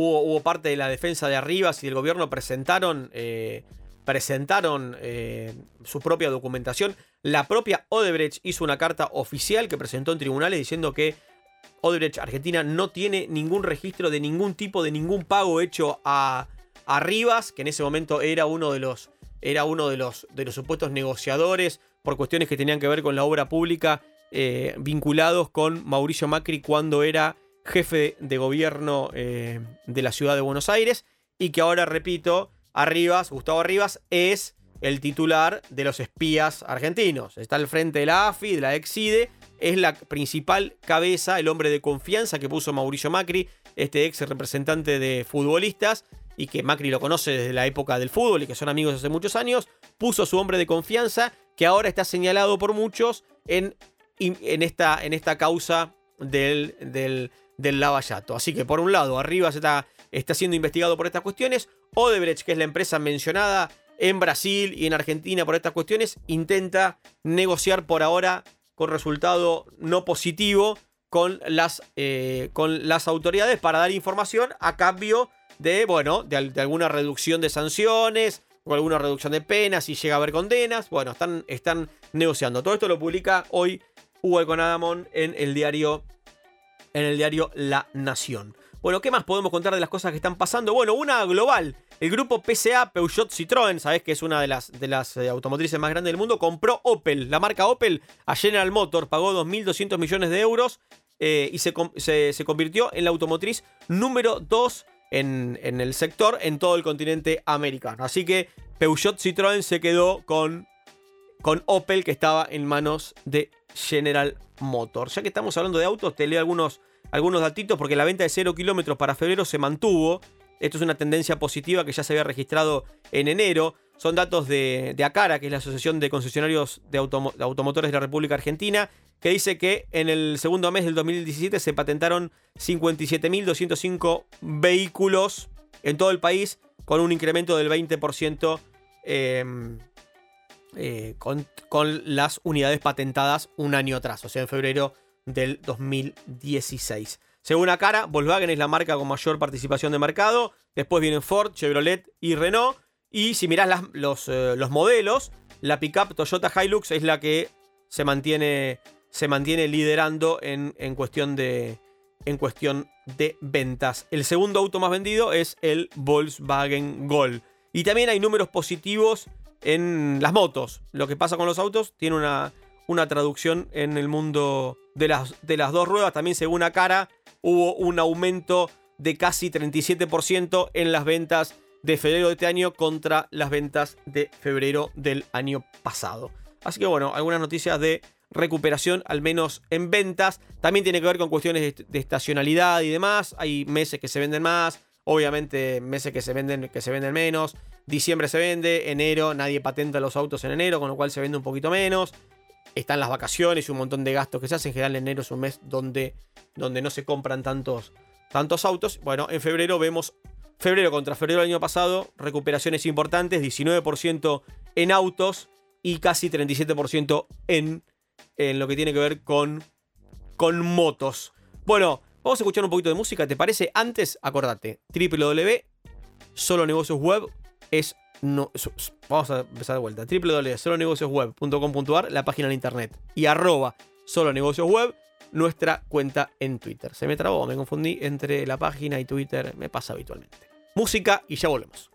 parte de la defensa de Arribas y del gobierno presentaron, eh, presentaron su propia documentación. La propia Odebrecht hizo una carta oficial que presentó en tribunales diciendo que Odebrecht Argentina no tiene ningún registro de ningún tipo de ningún pago hecho a, a Rivas, que en ese momento era uno de los era uno de los de los supuestos negociadores por cuestiones que tenían que ver con la obra pública eh, vinculados con Mauricio Macri cuando era jefe de gobierno eh, de la ciudad de Buenos Aires y que ahora, repito, Arribas, Gustavo Arribas, es el titular de los espías argentinos. Está al frente de la AFI, de la EXIDE, es la principal cabeza, el hombre de confianza que puso Mauricio Macri, este ex representante de futbolistas, y que Macri lo conoce desde la época del fútbol y que son amigos hace muchos años, puso su hombre de confianza, que ahora está señalado por muchos en, en, esta, en esta causa del, del, del lavallato. Así que por un lado, arriba se está, está siendo investigado por estas cuestiones. Odebrecht, que es la empresa mencionada en Brasil y en Argentina por estas cuestiones, intenta negociar por ahora con resultado no positivo con las, eh, con las autoridades para dar información a cambio de, bueno, de, alguna reducción de sanciones o alguna reducción de penas si llega a haber condenas. Bueno, están, están negociando. Todo esto lo publica hoy Hugo Econadamón en el diario en el diario La Nación. Bueno, ¿qué más podemos contar de las cosas que están pasando? Bueno, una global. El grupo PSA, Peugeot Citroën, sabes que es una de las, eh, automotrices más grandes del mundo, compró Opel, la marca Opel, a General Motors, pagó 2.200 millones de euros eh, y se, convirtió en la automotriz número 2 en, en, el sector en todo el continente americano. Así que Peugeot Citroën se quedó con, con Opel, que estaba en manos de General Motors. Ya que estamos hablando de autos, te leo algunos, algunos datitos porque la venta de 0 kilómetros para febrero se mantuvo esto es una tendencia positiva que ya se había registrado en enero. Son datos de, ACARA, que es la Asociación de Concesionarios de, Automotores de la República Argentina, que dice que en el segundo mes del 2017 se patentaron 57.205 vehículos en todo el país, con un incremento del 20% em, eh, con las unidades patentadas un año atrás, o sea, en febrero del 2016. Según Acara, Volkswagen es la marca con mayor participación de mercado. Después vienen Ford, Chevrolet y Renault. Y si mirás los, eh, los, modelos, la pickup Toyota Hilux es la que se mantiene, liderando en, en, cuestión de, en cuestión de ventas. El segundo auto más vendido es el Volkswagen Gol. Y también hay números positivos en las motos. Lo que pasa con los autos tiene una, una traducción en el mundo de las, de las dos ruedas. También según Acara hubo un aumento de casi 37% en las ventas de febrero de este año contra las ventas de febrero del año pasado. Así que bueno, algunas noticias de recuperación, al menos en ventas. También tiene que ver con cuestiones de estacionalidad y demás. Hay meses que se venden más, obviamente meses que se venden, que se venden menos. Diciembre se vende, enero nadie patenta los autos en enero, con lo cual se vende un poquito menos están las vacaciones y un montón de gastos que se hacen. En general, enero es un mes donde, donde no se compran tantos, tantos autos. Bueno, en febrero vemos, febrero contra febrero del año pasado, recuperaciones importantes, 19% en autos y casi 37% en, en lo que tiene que ver con, con motos. Bueno, vamos a escuchar un poquito de música, ¿te parece? Antes, acordate, www, solo negocios web es no, vamos a empezar de vuelta. www.solonegociosweb.com.ar, la página de internet. Y arroba solonegociosweb, nuestra cuenta en Twitter. Se me trabó, me confundí entre la página y Twitter, me pasa habitualmente. Música y ya volvemos.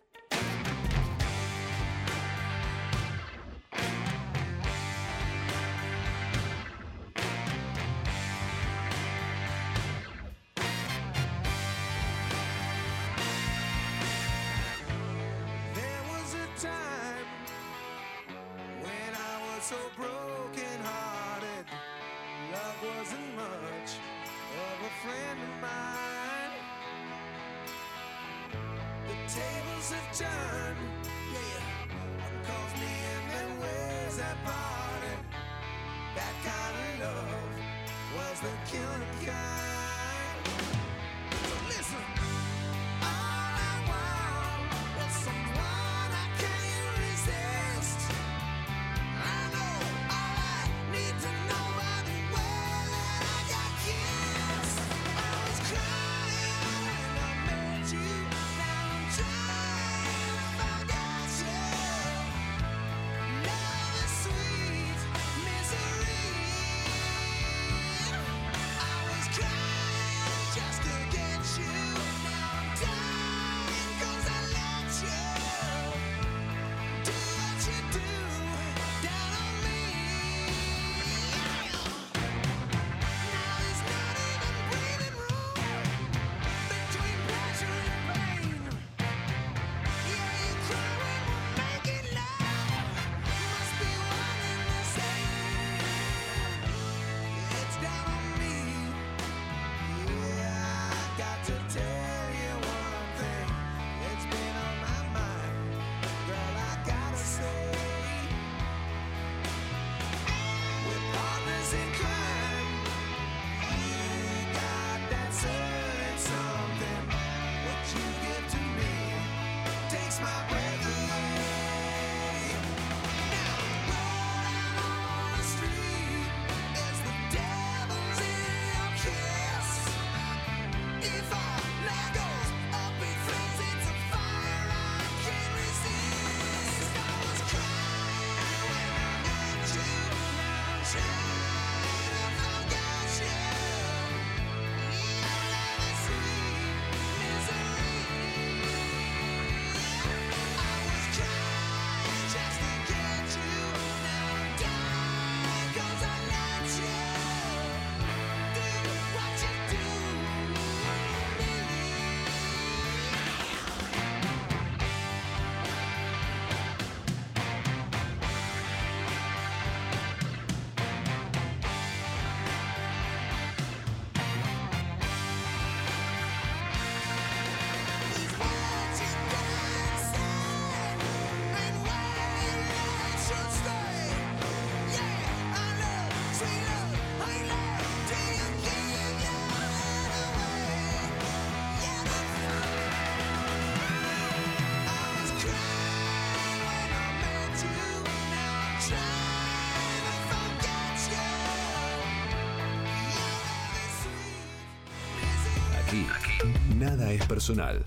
Es personal.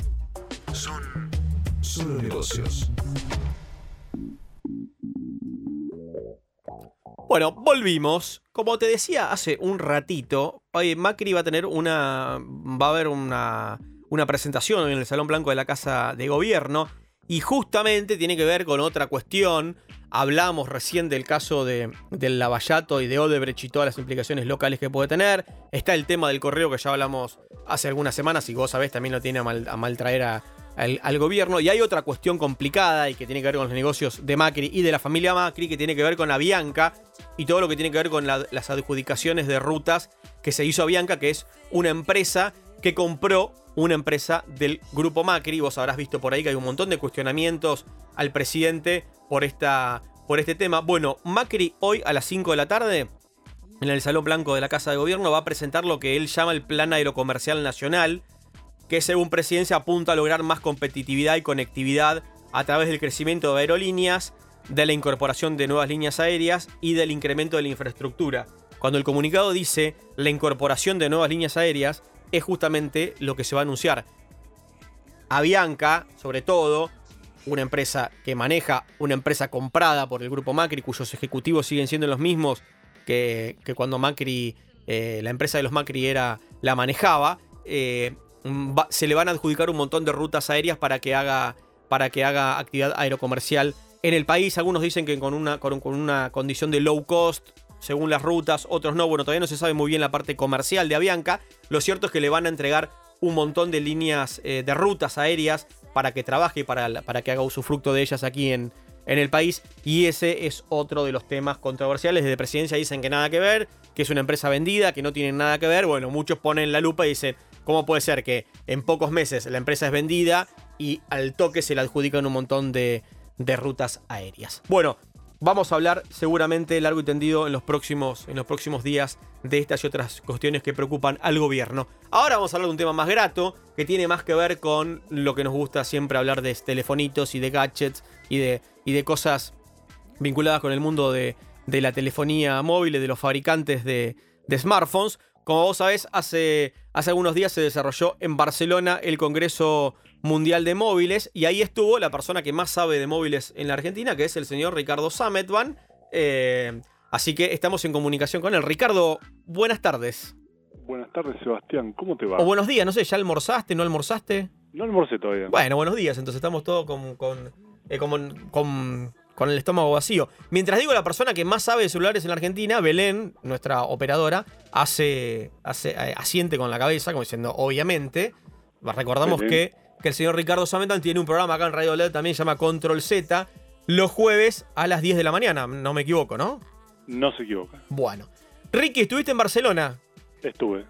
Son solo negocios. Bueno, volvimos. Como te decía hace un ratito, oye, Macri va a tener una. va a haber una, una presentación en el Salón Blanco de la Casa de Gobierno. Y justamente tiene que ver con otra cuestión. Hablamos recién del caso de, del Lavallato y de Odebrecht y todas las implicaciones locales que puede tener. Está el tema del correo que ya hablamos hace algunas semanas y vos sabés también lo tiene a mal, a mal traer a- al, gobierno. Y hay otra cuestión complicada y que tiene que ver con los negocios de Macri y de la familia Macri, que tiene que ver con Avianca y todo lo que tiene que ver con la- las adjudicaciones de rutas que se hizo Avianca, que es una empresa que compró una empresa del grupo Macri. Vos habrás visto por ahí que hay un montón de cuestionamientos al presidente por, esta, por este tema. Bueno, Macri hoy a las 5 de la tarde en el Salón Blanco de la Casa de Gobierno va a presentar lo que él llama el Plan Aerocomercial Nacional, que según presidencia apunta a lograr más competitividad y conectividad a través del crecimiento de aerolíneas, de la incorporación de nuevas líneas aéreas y del incremento de la infraestructura. Cuando el comunicado dice la incorporación de nuevas líneas aéreas, es justamente lo que se va a anunciar. Avianca, sobre todo, una empresa que maneja, una empresa comprada por el grupo Macri, cuyos ejecutivos siguen siendo los mismos que, que cuando Macri, eh, la empresa de los Macri era, la manejaba, eh, se le van a adjudicar un montón de rutas aéreas para que haga, para que haga actividad aerocomercial en el país. Algunos dicen que con una, con una condición de low cost, según las rutas, otros no. Bueno, todavía no se sabe muy bien la parte comercial de Avianca. Lo cierto es que le van a entregar un montón de líneas eh, de rutas aéreas para que trabaje y para, para que haga usufructo de ellas aquí en, en el país. Y ese es otro de los temas controversiales. Desde presidencia dicen que nada que ver, que es una empresa vendida, que no tienen nada que ver. Bueno, muchos ponen la lupa y dicen, ¿cómo puede ser que en pocos meses la empresa es vendida y al toque se le adjudican un montón de, de rutas aéreas? Bueno, Vamos a hablar seguramente largo y tendido en los próximos, en los próximos días de estas y otras cuestiones que preocupan al gobierno. Ahora vamos a hablar de un tema más grato, que tiene más que ver con lo que nos gusta siempre hablar de telefonitos y de gadgets y de, y de cosas vinculadas con el mundo de, de la telefonía móvil y de los fabricantes de, smartphones. Como vos sabés, hace, hace algunos días se desarrolló en Barcelona el Congreso Mundial de Móviles y ahí estuvo la persona que más sabe de móviles en la Argentina, que es el señor Ricardo Sametban. Eh, así que estamos en comunicación con él. Ricardo, buenas tardes. Buenas tardes, Sebastián. ¿Cómo te va? O buenos días, no sé, ¿ya almorzaste, no almorzaste? No almorcé todavía. Bueno, buenos días, entonces estamos todos con, con, eh, con- con el estómago vacío. Mientras digo la persona que más sabe de celulares en la Argentina, Belén, nuestra operadora, hace, hace eh, asiente con la cabeza, como diciendo, obviamente. Recordamos Belén. que, que el señor Ricardo Sametan tiene un programa acá en Radio LED también, se llama Control Z, los jueves a las 10 de la mañana, no me equivoco, ¿no? No se equivoca. Bueno. Ricky, ¿estuviste en Barcelona? Estuve.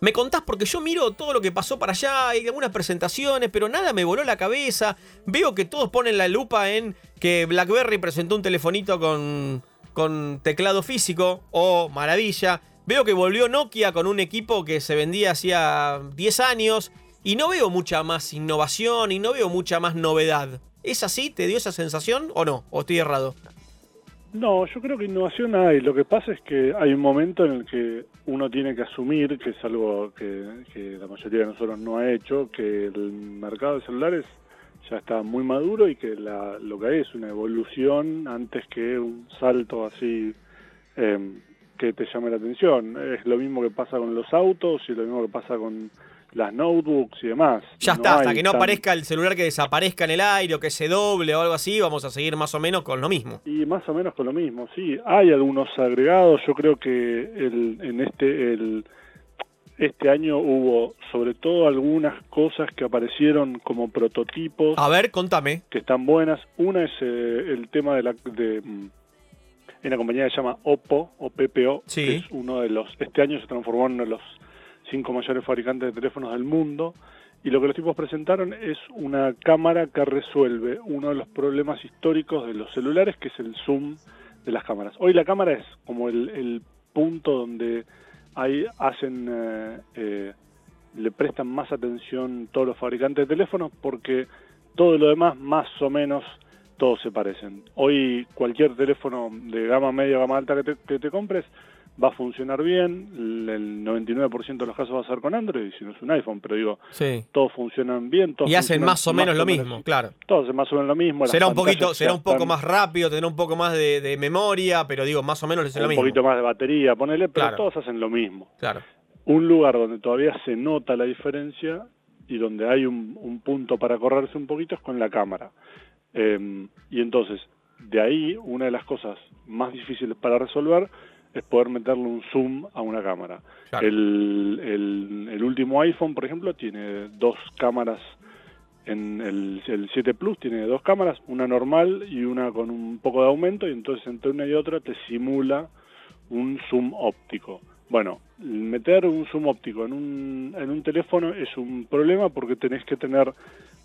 ¿Me contás? Porque yo miro todo lo que pasó para allá, hay algunas presentaciones, pero nada me voló la cabeza. Veo que todos ponen la lupa en que BlackBerry presentó un telefonito con, con teclado físico. Oh, maravilla. Veo que volvió Nokia con un equipo que se vendía hacía 10 años. Y no veo mucha más innovación y no veo mucha más novedad. ¿Es así? ¿Te dio esa sensación o no? ¿O estoy errado? No, yo creo que innovación hay. Lo que pasa es que hay un momento en el que uno tiene que asumir, que es algo que, que la mayoría de nosotros no ha hecho, que el mercado de celulares ya está muy maduro y que la, lo que hay es una evolución antes que un salto así eh, que te llame la atención. Es lo mismo que pasa con los autos y lo mismo que pasa con las notebooks y demás. Ya No está, hasta que no tan- aparezca el celular que desaparezca en el aire o que se doble o algo así, vamos a seguir más o menos con lo mismo. Y más o menos con lo mismo, sí. Hay algunos agregados. Yo creo que el, en este el, este año hubo sobre todo algunas cosas que aparecieron como prototipos A ver, contame. que están buenas. Una es eh, el tema de la de mm, hay una compañía que se llama Oppo o PPO, Sí. que es uno de los este año se transformó en uno de los cinco mayores fabricantes de teléfonos del mundo. Y lo que los tipos presentaron es una cámara que resuelve uno de los problemas históricos de los celulares, que es el zoom de las cámaras. Hoy la cámara es como el, punto donde ahí hacen, eh, eh, le prestan más atención todos los fabricantes de teléfonos porque todo lo demás más o menos todos se parecen. Hoy cualquier teléfono de gama media o gama alta que te, que te compres va a funcionar bien, el el 99% de los casos va a ser con Android, si no es un iPhone, pero digo, Sí. todos funcionan bien. Todos Y hacen más o menos lo mismo, menos- claro. Todos hacen más o menos lo mismo. Será un poquito, será un poco están más rápido, tendrá un poco más de, de memoria, pero digo, más o menos es lo Un mismo. poquito más de batería, ponele, pero Claro. todos hacen lo mismo. Claro. Un lugar donde todavía se nota la diferencia y donde hay un, un punto para correrse un poquito es con la cámara. Eh, y entonces, de ahí, una de las cosas más difíciles para resolver es poder meterle un zoom a una cámara. Claro. El, el- el último iPhone, por ejemplo, tiene dos cámaras. En el, el 7 Plus tiene dos cámaras, una normal y una con un poco de aumento, y entonces entre una y otra te simula un zoom óptico. Bueno, meter un zoom óptico en un, en un teléfono es un problema porque tenés que tener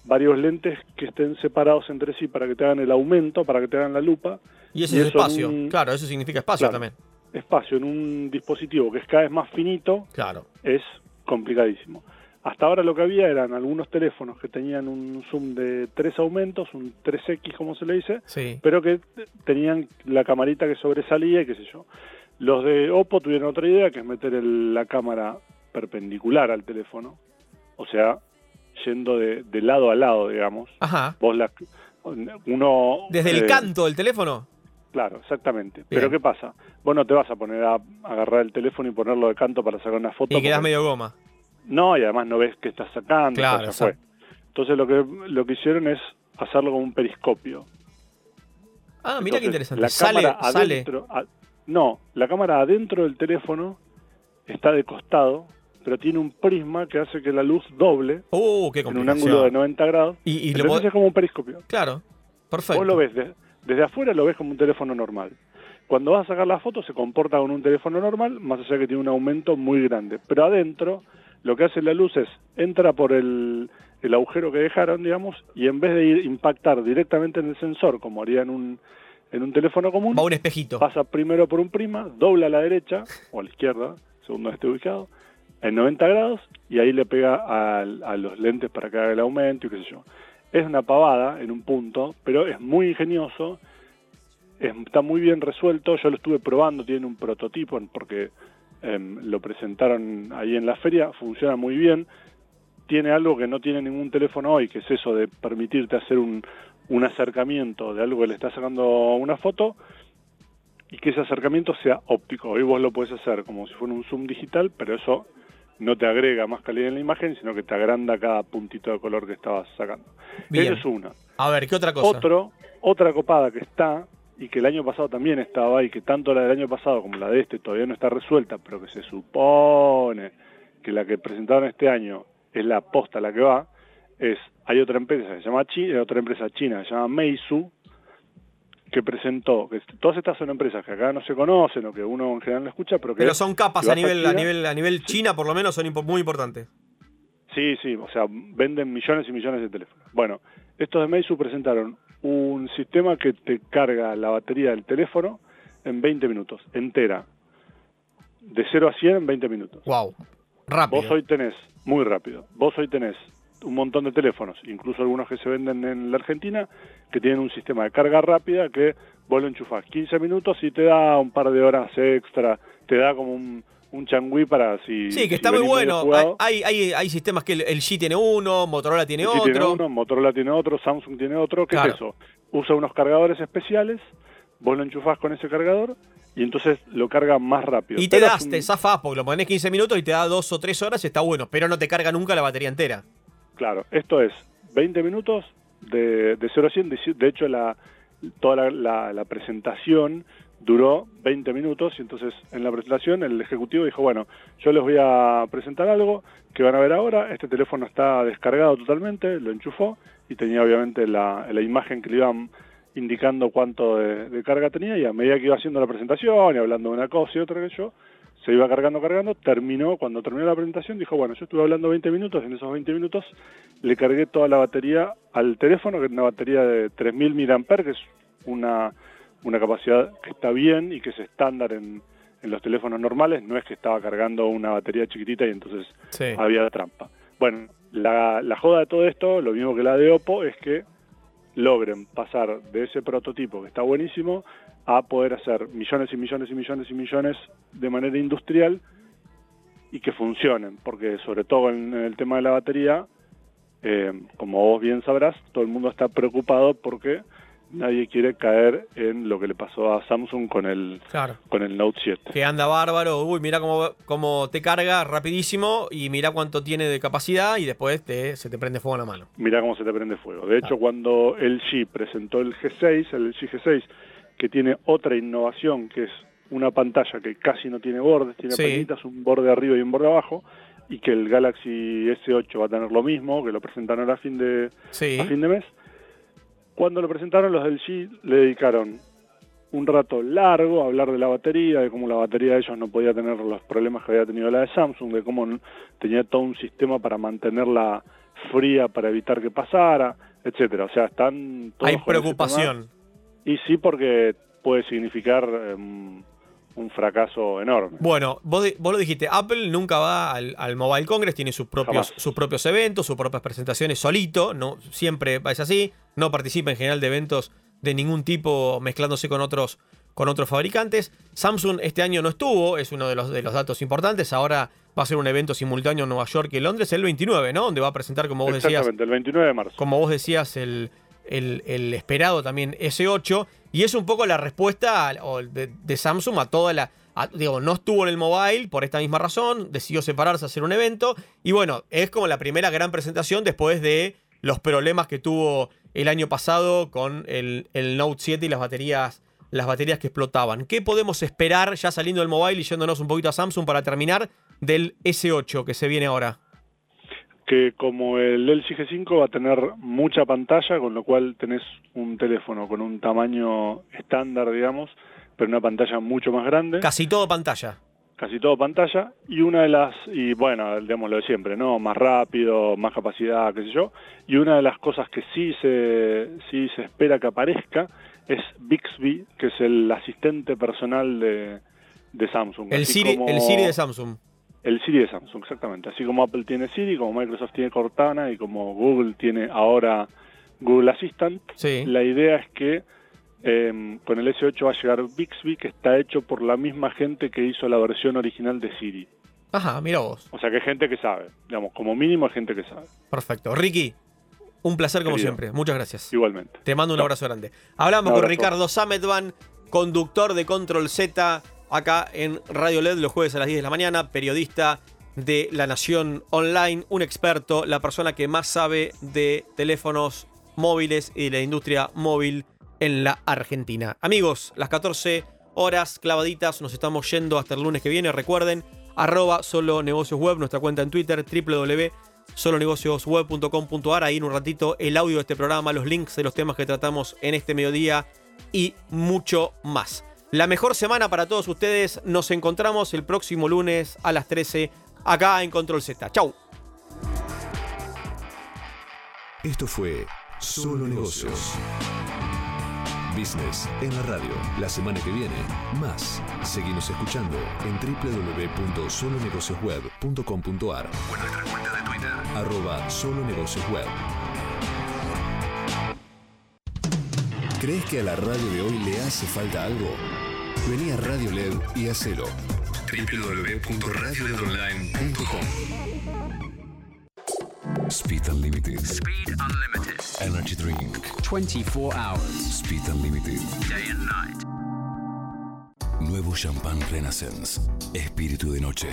varios lentes que estén separados entre sí para que te hagan el aumento, para que te hagan la lupa. Y ese Y es espacio. un- Claro, eso significa espacio Claro. también. Espacio en un dispositivo que es cada vez más finito Claro. es complicadísimo. Hasta ahora lo que había eran algunos teléfonos que tenían un zoom de tres aumentos, un 3X como se le dice, Sí. pero que tenían la camarita que sobresalía y qué sé yo. Los de Oppo tuvieron otra idea, que es meter el- la cámara perpendicular al teléfono, o sea, yendo de, de lado a lado, digamos. Ajá. Vos la, uno Desde el eh, canto del teléfono. Claro, exactamente. Bien. Pero ¿qué pasa? Vos no te vas a poner a agarrar el teléfono y ponerlo de canto para sacar una foto. Y porque- medio goma. No, y además no ves qué estás sacando. Claro, ya fue. exacto. Entonces lo que lo que hicieron es hacerlo como un periscopio. Ah, mira qué interesante. La Sale, cámara sale. adentro, a- no, la cámara adentro del teléfono está de costado, pero tiene un prisma que hace que la luz doble Uh, qué en un ángulo de 90 grados. Y, y lo Entonces es como un periscopio. Claro. Perfecto. Vos lo ves de- desde afuera, lo ves como un teléfono normal. Cuando vas a sacar la foto se comporta con un teléfono normal, más allá que tiene un aumento muy grande. Pero adentro, lo que hace la luz es, entra por el, el agujero que dejaron, digamos, y en vez de ir impactar directamente en el sensor, como haría en un, en un teléfono común, Va un espejito. pasa primero por un prima, dobla a la derecha o a la izquierda, según donde esté ubicado, en 90 grados y ahí le pega al- a, los lentes para que haga el aumento y qué sé yo. Es una pavada en un punto, pero es muy ingenioso, es- está muy bien resuelto, yo lo estuve probando, tiene un prototipo porque em, lo presentaron ahí en la feria, funciona muy bien, tiene algo que no tiene ningún teléfono hoy, que es eso de permitirte hacer un, un acercamiento de algo que le está sacando una foto y que ese acercamiento sea óptico. Hoy vos lo puedes hacer como si fuera un zoom digital, pero eso no te agrega más calidad en la imagen, sino que te agranda cada puntito de color que estabas sacando. Bien. Es una. A ver, ¿qué otra cosa? Otro, otra copada que está y que el año pasado también estaba y que tanto la del año pasado como la de este todavía no está resuelta, pero que se supone que la que presentaron este año es la posta la que va, es hay otra empresa que se llama Chi- eh, otra empresa china que se llama Meizu que presentó, que todas estas son empresas que acá no se conocen o que uno en general no escucha, pero que Pero son capas a nivel, a China- nivel, a nivel China, por lo menos, son impo- muy importantes. Sí, sí, o sea, venden millones y millones de teléfonos. Bueno, estos de Meizu presentaron un sistema que te carga la batería del teléfono en 20 minutos, entera. De 0 a 100 en 20 minutos. Wow. Rápido. Vos hoy tenés, muy rápido, vos hoy tenés un montón de teléfonos, incluso algunos que se venden en la Argentina, que tienen un sistema de carga rápida que vos lo enchufás 15 minutos y te da un par de horas extra, te da como un, un changüí para si... Sí, que si está muy bueno. Hay, hay, hay sistemas que el, el G tiene uno, Motorola tiene otro. tiene uno, Motorola tiene otro, Samsung tiene otro. ¿Qué Claro. es eso? Usa unos cargadores especiales, vos lo enchufás con ese cargador y entonces lo carga más rápido. Y te Pero das, un- te zafás porque lo pones 15 minutos y te da 2 o 3 horas, está bueno, pero no te carga nunca la batería entera. Claro, esto es 20 minutos de, de 0 a 100. De, hecho, toda la, presentación duró 20 minutos y entonces en la presentación el ejecutivo dijo, bueno, yo les voy a presentar algo que van a ver ahora. Este teléfono está descargado totalmente, lo enchufó y tenía obviamente la, la imagen que le iban indicando cuánto de, de carga tenía y a medida que iba haciendo la presentación y hablando de una cosa y otra que yo, se iba cargando, cargando, terminó, cuando terminó la presentación dijo, bueno, yo estuve hablando 20 minutos, en esos 20 minutos le cargué toda la batería al teléfono, que es una batería de 3000 mAh, que es una, una capacidad que está bien y que es estándar en, en los teléfonos normales, no es que estaba cargando una batería chiquitita y entonces Sí. había trampa. Bueno, la, la joda de todo esto, lo mismo que la de Oppo, es que logren pasar de ese prototipo que está buenísimo a poder hacer millones y millones y millones y millones de manera industrial y que funcionen, porque sobre todo en el tema de la batería, eh, como vos bien sabrás, todo el mundo está preocupado porque nadie quiere caer en lo que le pasó a Samsung con el, Claro. con el Note 7. Que anda bárbaro. Uy, mira cómo, cómo te carga rapidísimo y mira cuánto tiene de capacidad y después te, se te prende fuego en la mano. Mira cómo se te prende fuego. De hecho, cuando LG presentó el G6, el LG G6, que tiene otra innovación, que es una pantalla que casi no tiene bordes, tiene Sí. penitas, un borde arriba y un borde abajo, y que el Galaxy S8 va a tener lo mismo, que lo presentaron ahora a fin de, Sí. a fin de mes. Cuando lo presentaron los del G le dedicaron un rato largo a hablar de la batería, de cómo la batería de ellos no podía tener los problemas que había tenido la de Samsung, de cómo tenía todo un sistema para mantenerla fría para evitar que pasara, etcétera. O sea, están todos Hay preocupación. Y sí, porque puede significar em, un fracaso enorme. Bueno, vos, vos lo dijiste, Apple nunca va al, al Mobile Congress, tiene sus propios, Jamás. sus propios eventos, sus propias presentaciones solito, no siempre es así, no participa en general de eventos de ningún tipo mezclándose con otros, con otros fabricantes. Samsung este año no estuvo, es uno de los, de los datos importantes, ahora va a ser un evento simultáneo en Nueva York y Londres el 29, ¿no? Donde va a presentar, como vos decías, Exactamente, el 29 de marzo. como vos decías, el, el- esperado también S8. Y es un poco la respuesta de, Samsung a toda la. a- digo, no estuvo en el mobile por esta misma razón, decidió separarse, hacer un evento. Y bueno, es como la primera gran presentación después de los problemas que tuvo el año pasado con el, el Note 7 y las baterías, las baterías que explotaban. ¿Qué podemos esperar ya saliendo del mobile y yéndonos un poquito a Samsung para terminar del S8 que se viene ahora? Que como el LG G5 va a tener mucha pantalla, con lo cual tenés un teléfono con un tamaño estándar, digamos, pero una pantalla mucho más grande, Casi todo pantalla. casi todo pantalla, y una de las, y bueno, digamos lo de siempre, ¿no? Más rápido, más capacidad, qué sé yo, y una de las cosas que sí se, sí se espera que aparezca es Bixby, que es el asistente personal de, de Samsung. El Siri, como- el Siri de Samsung. El Siri de Samsung, exactamente. Así como Apple tiene Siri, como Microsoft tiene Cortana y como Google tiene ahora Google Assistant, Sí. la idea es que eh, con el S8 va a llegar Bixby, que está hecho por la misma gente que hizo la versión original de Siri. Ajá, mira vos. O sea que hay gente que sabe, digamos, como mínimo hay gente que sabe, Perfecto. Ricky, un placer como Querido. siempre. Muchas gracias. igualmente. Te mando un abrazo grande. Hablamos con. Ricardo Sametban, conductor de Control Z, acá en Radio LED los jueves a las 10 de la mañana, periodista de La Nación Online, un experto, la persona que más sabe de teléfonos móviles y de la industria móvil en la Argentina. Amigos, las 14 horas clavaditas, nos estamos yendo hasta el lunes que viene. Recuerden, arroba solo negocios web, nuestra cuenta en Twitter, www.solonegociosweb.com.ar. Ahí en un ratito el audio de este programa, los links de los temas que tratamos en este mediodía y mucho más. La mejor semana para todos ustedes. Nos encontramos el próximo lunes a las 13 acá en Control Z. Chau. Esto fue Solo Negocios. Business en la radio. La semana que viene, más. Seguimos escuchando en www.solonegociosweb.com.ar O en nuestra cuenta de Twitter. arroba Solo ¿Crees que a la radio de hoy le hace falta algo? Vení a Radio LED y hacelo. www.radioledonline.com Speed Unlimited. Speed Unlimited. Energy Drink. 24 hours, Speed Unlimited. day and night. Nuevo Champagne Renaissance. Espíritu de noche.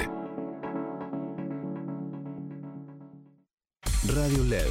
Radio LED.